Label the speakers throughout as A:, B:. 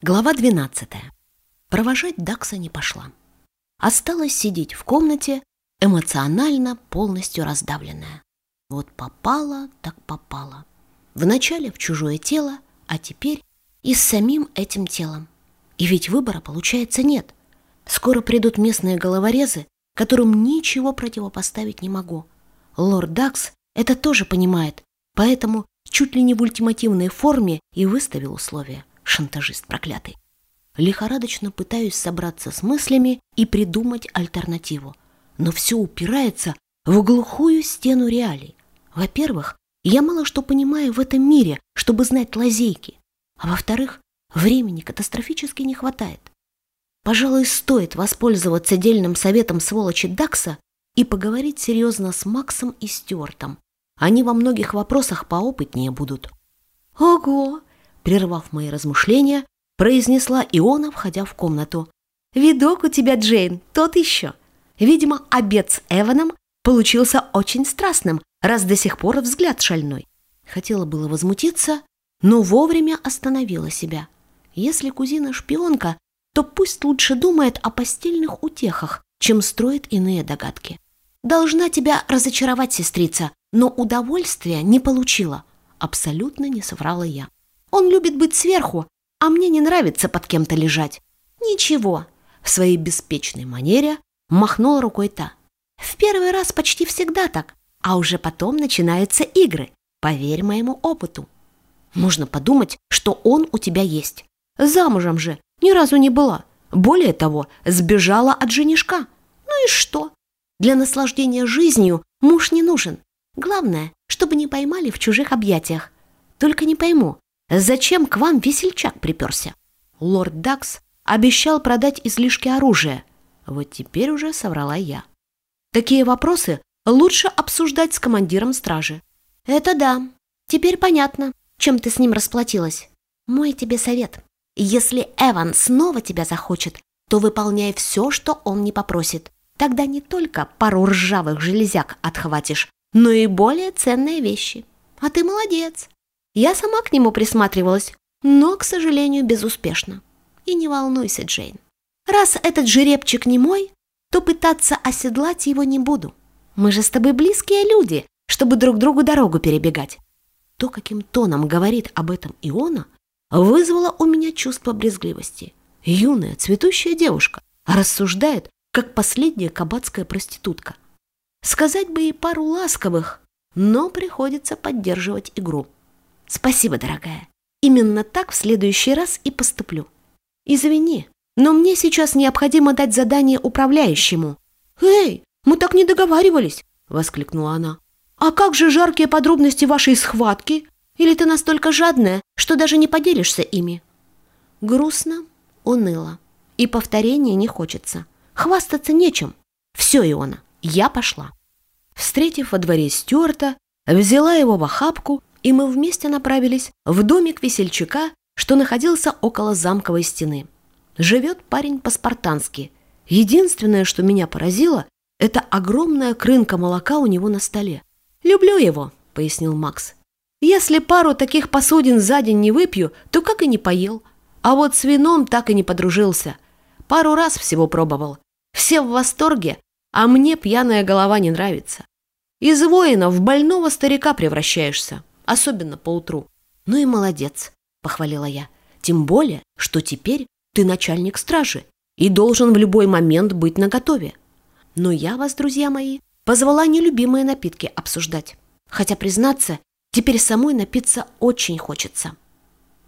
A: Глава 12. Провожать Дакса не пошла. Осталась сидеть в комнате, эмоционально полностью раздавленная. Вот попала, так попала. Вначале в чужое тело, а теперь и с самим этим телом. И ведь выбора, получается, нет. Скоро придут местные головорезы, которым ничего противопоставить не могу. Лорд Дакс это тоже понимает, поэтому чуть ли не в ультимативной форме и выставил условия шантажист проклятый. Лихорадочно пытаюсь собраться с мыслями и придумать альтернативу. Но все упирается в глухую стену реалий. Во-первых, я мало что понимаю в этом мире, чтобы знать лазейки. А во-вторых, времени катастрофически не хватает. Пожалуй, стоит воспользоваться дельным советом сволочи Дакса и поговорить серьезно с Максом и Стюартом. Они во многих вопросах поопытнее будут. Ого! Прервав мои размышления, произнесла Иона, входя в комнату. «Видок у тебя, Джейн, тот еще. Видимо, обед с Эваном получился очень страстным, раз до сих пор взгляд шальной». Хотела было возмутиться, но вовремя остановила себя. Если кузина шпионка, то пусть лучше думает о постельных утехах, чем строит иные догадки. «Должна тебя разочаровать, сестрица, но удовольствия не получила», абсолютно не соврала я. Он любит быть сверху, а мне не нравится под кем-то лежать. Ничего, в своей беспечной манере махнула рукой та. В первый раз почти всегда так, а уже потом начинаются игры. Поверь моему опыту. Можно подумать, что он у тебя есть. Замужем же ни разу не была. Более того, сбежала от женишка. Ну и что? Для наслаждения жизнью муж не нужен. Главное, чтобы не поймали в чужих объятиях. Только не пойму, Зачем к вам весельчак приперся? Лорд Дакс обещал продать излишки оружия. Вот теперь уже соврала я. Такие вопросы лучше обсуждать с командиром стражи. Это да. Теперь понятно, чем ты с ним расплатилась. Мой тебе совет. Если Эван снова тебя захочет, то выполняй все, что он не попросит. Тогда не только пару ржавых железяк отхватишь, но и более ценные вещи. А ты молодец. Я сама к нему присматривалась, но, к сожалению, безуспешно. И не волнуйся, Джейн. Раз этот жеребчик не мой, то пытаться оседлать его не буду. Мы же с тобой близкие люди, чтобы друг другу дорогу перебегать. То, каким тоном говорит об этом Иона, вызвало у меня чувство брезгливости. Юная, цветущая девушка рассуждает, как последняя кабацкая проститутка. Сказать бы ей пару ласковых, но приходится поддерживать игру. Спасибо, дорогая. Именно так в следующий раз и поступлю. Извини, но мне сейчас необходимо дать задание управляющему. Эй, мы так не договаривались, воскликнула она. А как же жаркие подробности вашей схватки? Или ты настолько жадная, что даже не поделишься ими? Грустно, уныло. И повторения не хочется. Хвастаться нечем. Все, Иона, я пошла. Встретив во дворе Стюарта, взяла его в охапку и мы вместе направились в домик весельчака, что находился около замковой стены. Живет парень по-спартански. Единственное, что меня поразило, это огромная крынка молока у него на столе. «Люблю его», — пояснил Макс. «Если пару таких посудин за день не выпью, то как и не поел. А вот с вином так и не подружился. Пару раз всего пробовал. Все в восторге, а мне пьяная голова не нравится. Из воина в больного старика превращаешься особенно поутру. Ну и молодец, похвалила я. Тем более, что теперь ты начальник стражи и должен в любой момент быть наготове. Но я вас, друзья мои, позвала нелюбимые напитки обсуждать. Хотя, признаться, теперь самой напиться очень хочется.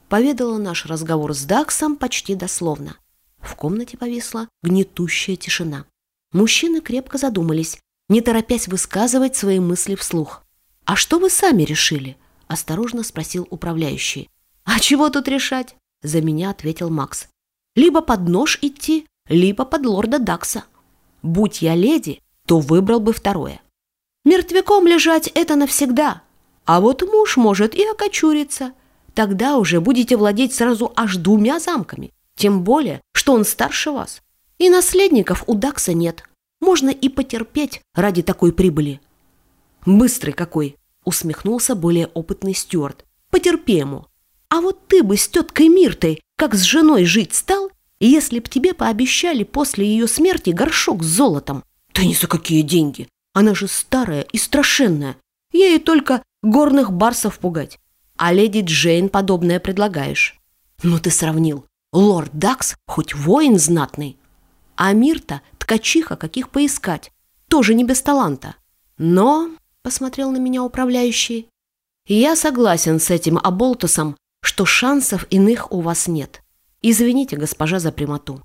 A: Поведала наш разговор с Даксом почти дословно. В комнате повисла гнетущая тишина. Мужчины крепко задумались, не торопясь высказывать свои мысли вслух. «А что вы сами решили?» Осторожно спросил управляющий. «А чего тут решать?» За меня ответил Макс. «Либо под нож идти, либо под лорда Дакса. Будь я леди, то выбрал бы второе. Мертвяком лежать – это навсегда. А вот муж может и окочуриться. Тогда уже будете владеть сразу аж двумя замками. Тем более, что он старше вас. И наследников у Дакса нет. Можно и потерпеть ради такой прибыли. Быстрый какой, усмехнулся более опытный Стюарт. Потерпи. А вот ты бы с теткой Миртой, как с женой жить стал, если б тебе пообещали после ее смерти горшок с золотом? Да ни за какие деньги! Она же старая и страшенная. Ей только горных барсов пугать. А леди Джейн подобное предлагаешь. Ну ты сравнил. Лорд Дакс хоть воин знатный. А Мирта ткачиха, каких поискать. Тоже не без таланта. Но, посмотрел на меня управляющий, я согласен с этим Аболтусом, что шансов иных у вас нет. Извините, госпожа, за прямоту.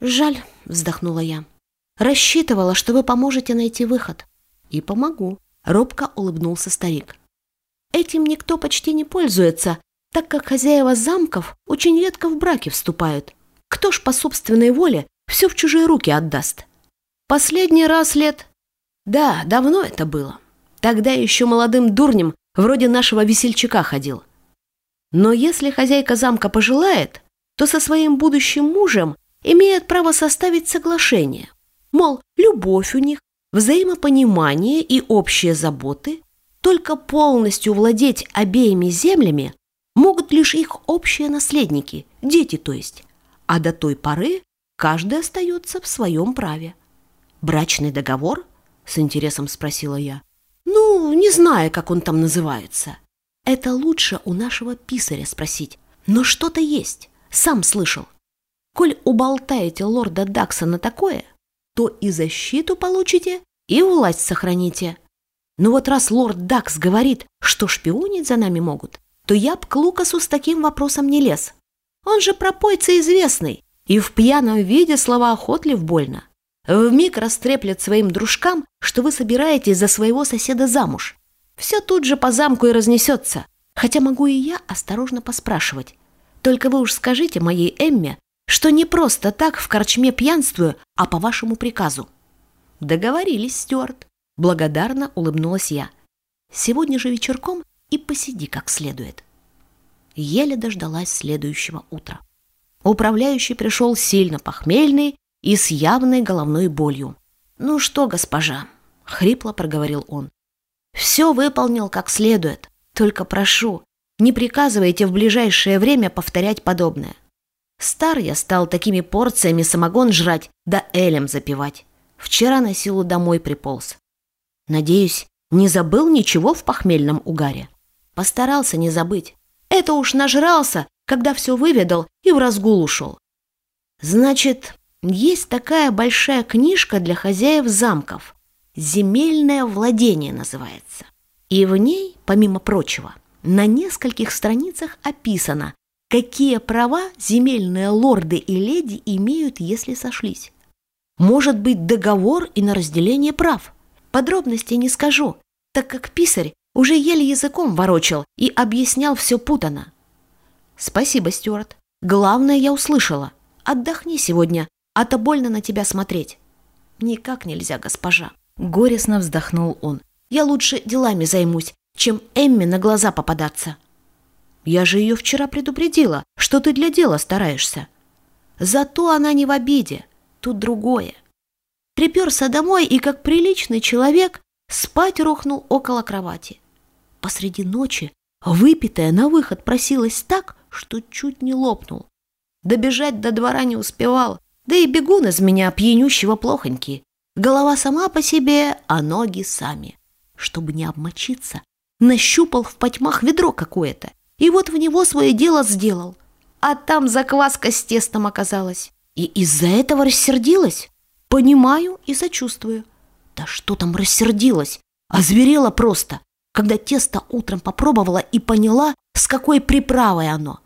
A: Жаль, вздохнула я. Рассчитывала, что вы поможете найти выход. И помогу. Робко улыбнулся старик. Этим никто почти не пользуется, так как хозяева замков очень редко в браки вступают. Кто ж по собственной воле все в чужие руки отдаст? Последний раз лет... Да, давно это было. Тогда еще молодым дурнем вроде нашего весельчака ходил. Но если хозяйка замка пожелает, то со своим будущим мужем имеет право составить соглашение. Мол, любовь у них, взаимопонимание и общие заботы, только полностью владеть обеими землями могут лишь их общие наследники, дети то есть, а до той поры каждый остается в своем праве. «Брачный договор?» – с интересом спросила я. «Ну, не знаю, как он там называется. Это лучше у нашего писаря спросить. Но что-то есть, сам слышал. Коль уболтаете лорда Дакса на такое, то и защиту получите, и власть сохраните. Но вот раз лорд Дакс говорит, что шпионить за нами могут, то я б к Лукасу с таким вопросом не лез. Он же пропойца известный, и в пьяном виде слова охотлив больно. Вмиг растреплет своим дружкам, что вы собираетесь за своего соседа замуж. Все тут же по замку и разнесется. Хотя могу и я осторожно поспрашивать. Только вы уж скажите моей Эмме, что не просто так в корчме пьянствую, а по вашему приказу. Договорились, Стюарт. Благодарно улыбнулась я. Сегодня же вечерком и посиди как следует. Еле дождалась следующего утра. Управляющий пришел сильно похмельный и с явной головной болью. «Ну что, госпожа?» — хрипло проговорил он. «Все выполнил как следует. Только прошу, не приказывайте в ближайшее время повторять подобное. Стар я стал такими порциями самогон жрать да элем запивать. Вчера на силу домой приполз. Надеюсь, не забыл ничего в похмельном угаре. Постарался не забыть. Это уж нажрался, когда все выведал и в разгул ушел. Значит, есть такая большая книжка для хозяев замков. «Земельное владение» называется. И в ней, помимо прочего, на нескольких страницах описано, какие права земельные лорды и леди имеют, если сошлись. Может быть договор и на разделение прав. Подробностей не скажу, так как писарь уже еле языком ворочал и объяснял все путано. Спасибо, Стюарт. Главное я услышала. Отдохни сегодня, а то больно на тебя смотреть. Никак нельзя, госпожа. Горестно вздохнул он. Я лучше делами займусь, чем Эмме на глаза попадаться. Я же ее вчера предупредила, что ты для дела стараешься. Зато она не в обиде. Тут другое. Приперся домой и, как приличный человек, спать рухнул около кровати. Посреди ночи выпитая на выход просилась так, что чуть не лопнул. Добежать до двора не успевал, да и бегун из меня пьянющего плохонький. Голова сама по себе, а ноги сами. Чтобы не обмочиться, нащупал в потьмах ведро какое-то, и вот в него свое дело сделал. А там закваска с тестом оказалась. И из-за этого рассердилась. Понимаю и сочувствую. Да что там рассердилась? Озверела просто, когда тесто утром попробовала и поняла, с какой приправой оно.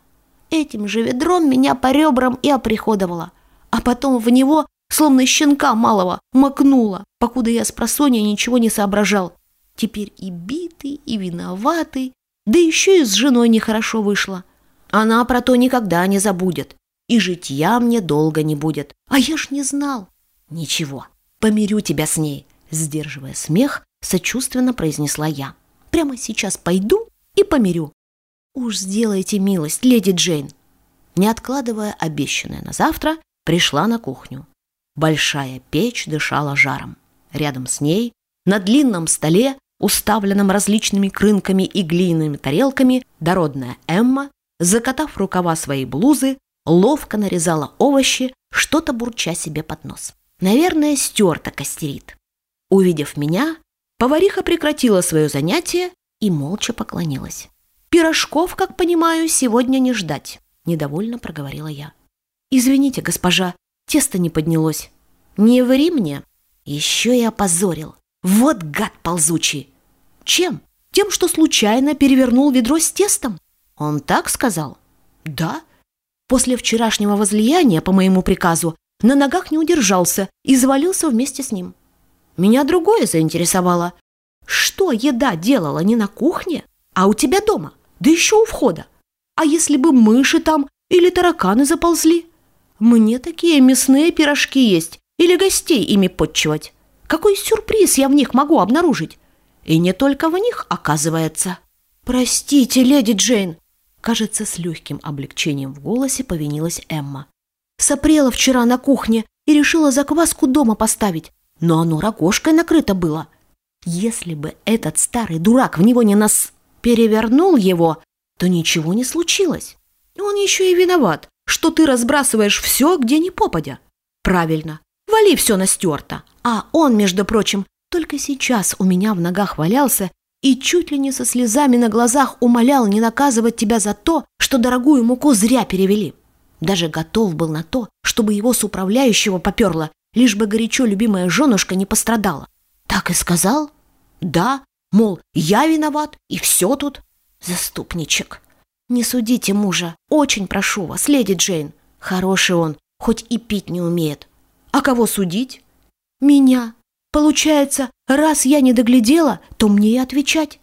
A: Этим же ведром меня по ребрам и оприходовала. А потом в него, словно щенка малого, макнула, покуда я с просонья ничего не соображал. Теперь и битый, и виноватый, да еще и с женой нехорошо вышло. Она про то никогда не забудет. И житья мне долго не будет. А я ж не знал. Ничего, помирю тебя с ней. Сдерживая смех, сочувственно произнесла я. Прямо сейчас пойду и помирю. Уж сделайте милость, леди Джейн. Не откладывая обещанное на завтра, пришла на кухню. Большая печь дышала жаром. Рядом с ней, на длинном столе, уставленном различными крынками и глиняными тарелками, дородная Эмма закатав рукава своей блузы, ловко нарезала овощи, что-то бурча себе под нос. Наверное, стерта костерит. Увидев меня, повариха прекратила свое занятие и молча поклонилась. «Пирожков, как понимаю, сегодня не ждать», – недовольно проговорила я. «Извините, госпожа, тесто не поднялось». «Не ври мне!» Еще и опозорил. Вот гад ползучий. Чем? Тем, что случайно перевернул ведро с тестом? Он так сказал? Да. После вчерашнего возлияния, по моему приказу, на ногах не удержался и завалился вместе с ним. Меня другое заинтересовало. Что еда делала не на кухне, а у тебя дома, да еще у входа? А если бы мыши там или тараканы заползли? Мне такие мясные пирожки есть или гостей ими подчивать. Какой сюрприз я в них могу обнаружить? И не только в них, оказывается. Простите, леди Джейн. Кажется, с легким облегчением в голосе повинилась Эмма. Сопрела вчера на кухне и решила закваску дома поставить, но оно рогожкой накрыто было. Если бы этот старый дурак в него не нас перевернул его, то ничего не случилось. Он еще и виноват, что ты разбрасываешь все, где ни попадя. Правильно, вали все на Стюарта. А он, между прочим, только сейчас у меня в ногах валялся и чуть ли не со слезами на глазах умолял не наказывать тебя за то, что дорогую муку зря перевели. Даже готов был на то, чтобы его с управляющего поперло, лишь бы горячо любимая женушка не пострадала. Так и сказал? Да, мол, я виноват, и все тут. Заступничек. Не судите мужа, очень прошу вас, леди Джейн. Хороший он, хоть и пить не умеет. А кого судить? Меня. Получается, раз я не доглядела, то мне и отвечать.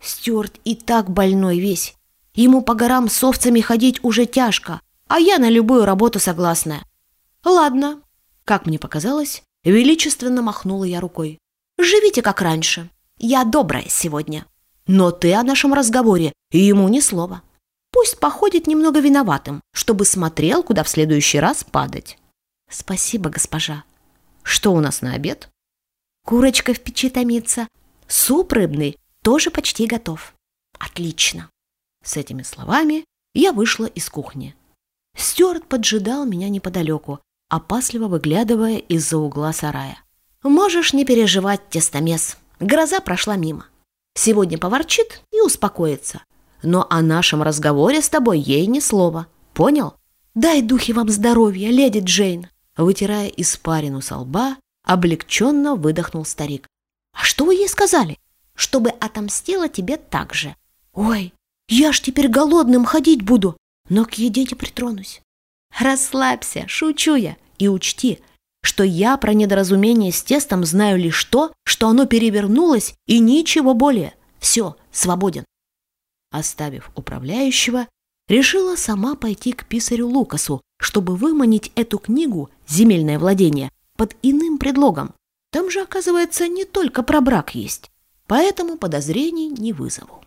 A: Стюарт и так больной весь. Ему по горам с овцами ходить уже тяжко, а я на любую работу согласная. Ладно, как мне показалось, величественно махнула я рукой. Живите как раньше. Я добрая сегодня. Но ты о нашем разговоре ему ни слова. Пусть походит немного виноватым, чтобы смотрел, куда в следующий раз падать. Спасибо, госпожа. Что у нас на обед? Курочка в печи томится. Суп рыбный тоже почти готов. Отлично. С этими словами я вышла из кухни. Стюарт поджидал меня неподалеку, опасливо выглядывая из-за угла сарая. «Можешь не переживать, тестомес. Гроза прошла мимо. Сегодня поворчит и успокоится. Но о нашем разговоре с тобой ей ни слова. Понял? Дай духи вам здоровья, леди Джейн!» Вытирая испарину со лба, облегченно выдохнул старик. «А что вы ей сказали?» «Чтобы отомстила тебе так же». «Ой, я ж теперь голодным ходить буду!» но к еде не притронусь. Расслабься, шучу я, и учти, что я про недоразумение с тестом знаю лишь то, что оно перевернулось и ничего более. Все, свободен. Оставив управляющего, решила сама пойти к писарю Лукасу, чтобы выманить эту книгу «Земельное владение» под иным предлогом. Там же, оказывается, не только про брак есть, поэтому подозрений не вызову.